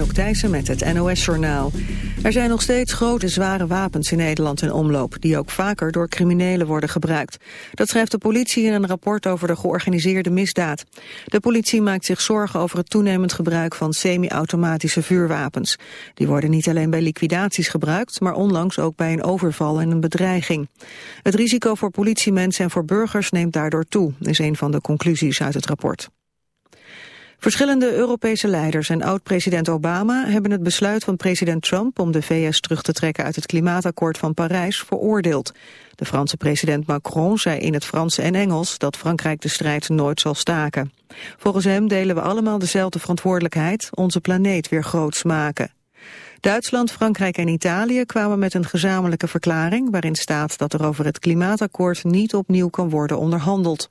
Anouk Thijssen met het NOS-journaal. Er zijn nog steeds grote zware wapens in Nederland in omloop... die ook vaker door criminelen worden gebruikt. Dat schrijft de politie in een rapport over de georganiseerde misdaad. De politie maakt zich zorgen over het toenemend gebruik van semi-automatische vuurwapens. Die worden niet alleen bij liquidaties gebruikt... maar onlangs ook bij een overval en een bedreiging. Het risico voor politiemensen en voor burgers neemt daardoor toe... is een van de conclusies uit het rapport. Verschillende Europese leiders en oud-president Obama hebben het besluit van president Trump om de VS terug te trekken uit het klimaatakkoord van Parijs veroordeeld. De Franse president Macron zei in het Frans en Engels dat Frankrijk de strijd nooit zal staken. Volgens hem delen we allemaal dezelfde verantwoordelijkheid, onze planeet weer groots maken. Duitsland, Frankrijk en Italië kwamen met een gezamenlijke verklaring waarin staat dat er over het klimaatakkoord niet opnieuw kan worden onderhandeld.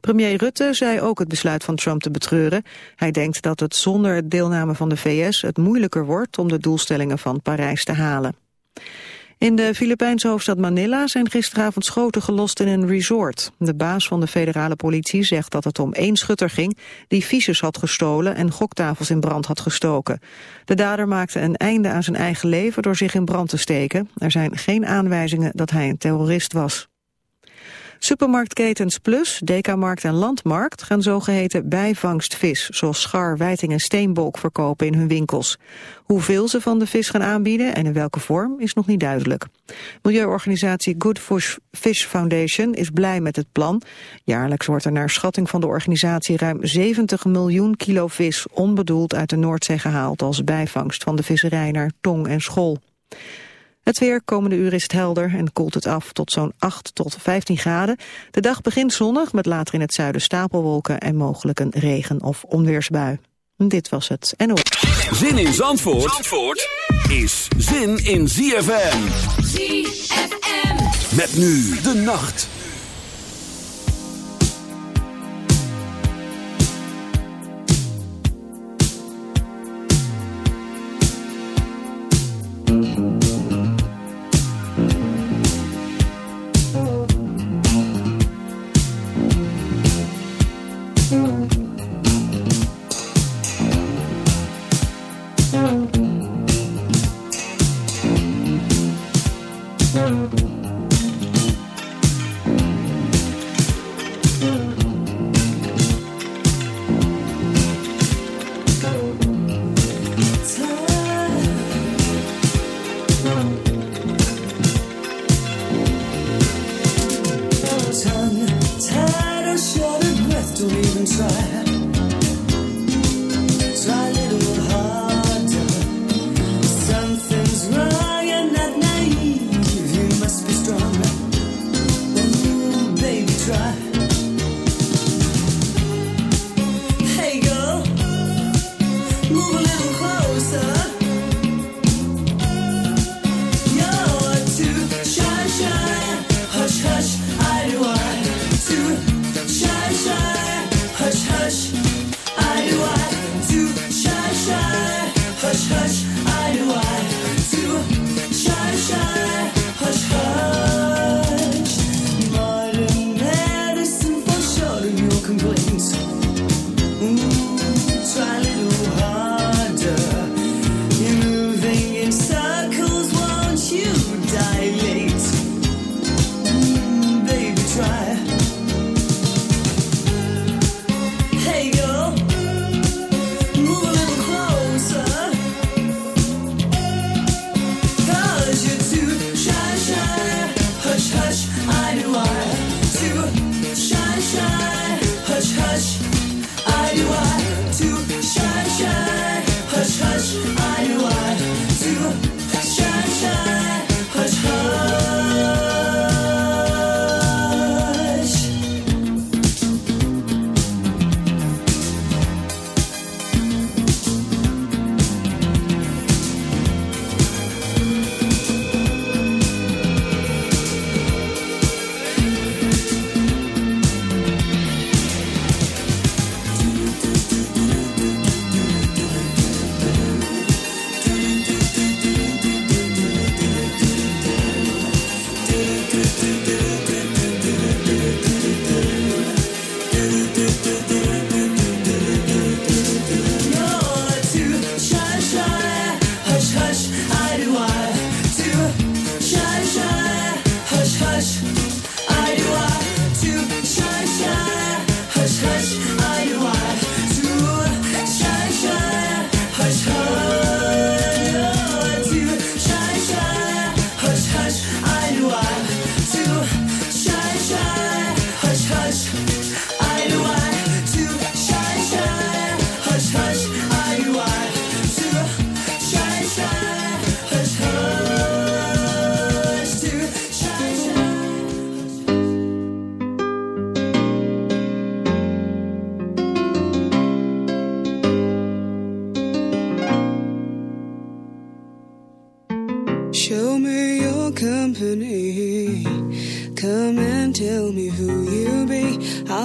Premier Rutte zei ook het besluit van Trump te betreuren. Hij denkt dat het zonder deelname van de VS het moeilijker wordt om de doelstellingen van Parijs te halen. In de Filipijnse hoofdstad Manila zijn gisteravond schoten gelost in een resort. De baas van de federale politie zegt dat het om één schutter ging... die fiches had gestolen en goktafels in brand had gestoken. De dader maakte een einde aan zijn eigen leven door zich in brand te steken. Er zijn geen aanwijzingen dat hij een terrorist was. Supermarktketens Plus, Dekamarkt en Landmarkt gaan zogeheten bijvangstvis, zoals schar, wijting en steenbok verkopen in hun winkels. Hoeveel ze van de vis gaan aanbieden en in welke vorm is nog niet duidelijk. Milieuorganisatie Good Fish Foundation is blij met het plan. Jaarlijks wordt er naar schatting van de organisatie ruim 70 miljoen kilo vis onbedoeld uit de Noordzee gehaald als bijvangst van de visserij naar tong en school. Het weer komende uur is het helder en koelt het af tot zo'n 8 tot 15 graden. De dag begint zonnig met later in het zuiden stapelwolken en mogelijk een regen- of onweersbui. Dit was het NO. Zin in Zandvoort, Zandvoort is zin in ZFM. ZFM. Met nu de nacht.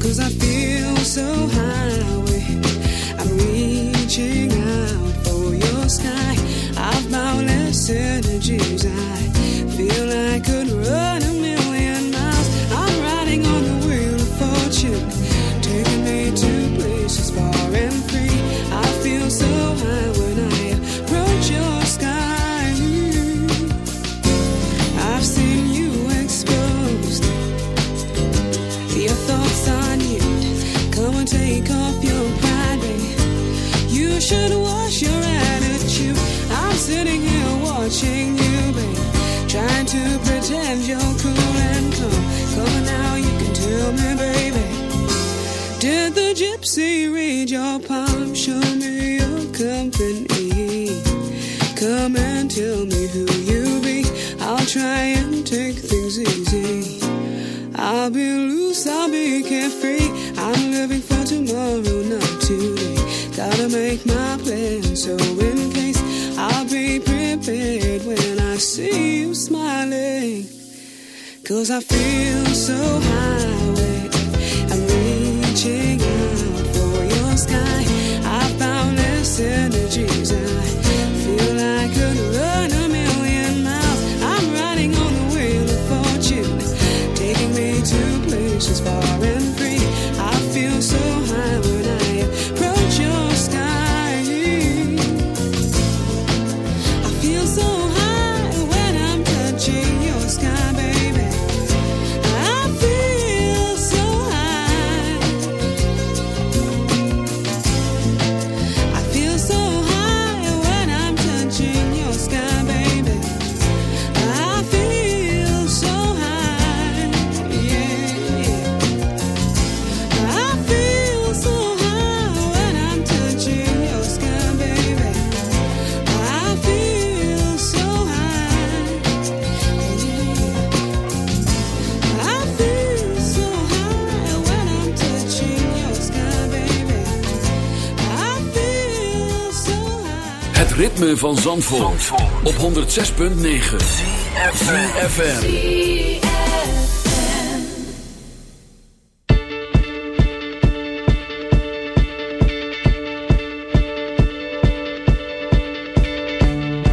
Cause I feel so high. I'm reaching out for your sky. I've energies. I take off your pride, baby. You should wash your attitude. I'm sitting here watching you, baby. Trying to pretend you're cool and calm. Come now, you can tell me, baby. Did the gypsy read your palm? Show me your company. Come and tell me who you be. I'll try and take things easy. I'll be loose, I'll be carefree. I'm living tomorrow, not today. Gotta make my plan, so in case I'll be prepared when I see you smiling. Cause I feel so high, I'm reaching out for your sky. I found less energies, I ritme van Zandvoort, op 106.9 FM.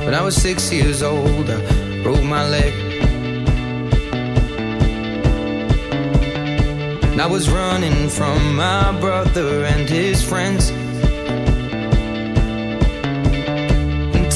When I was six years old, I broke my leg. And I was running from my brother and his friends.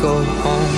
go home.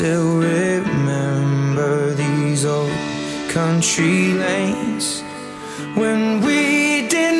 still remember these old country lanes. When we did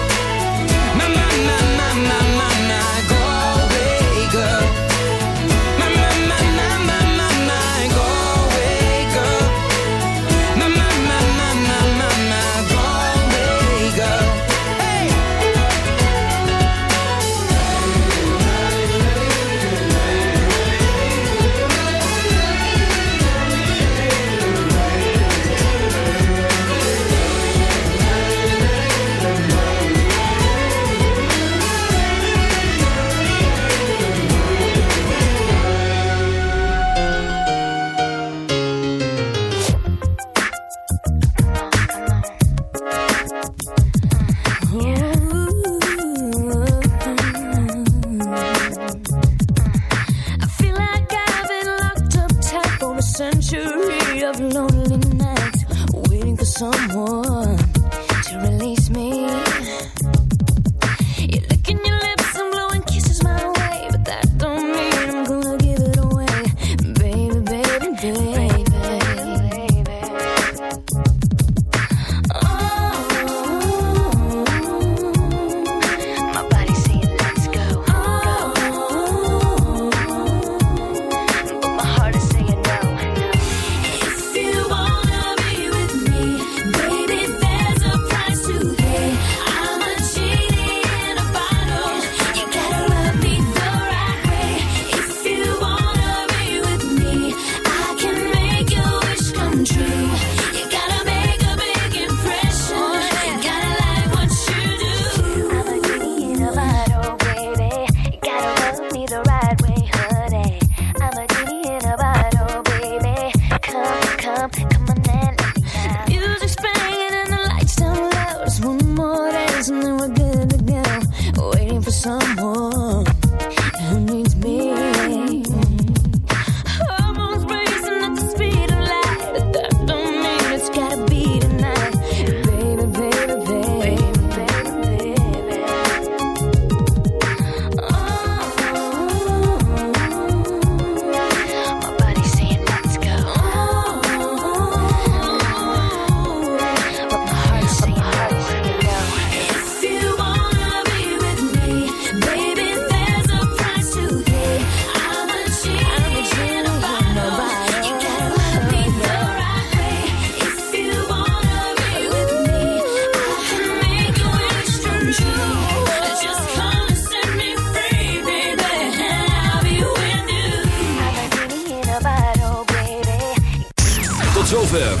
My, my, my, my, someone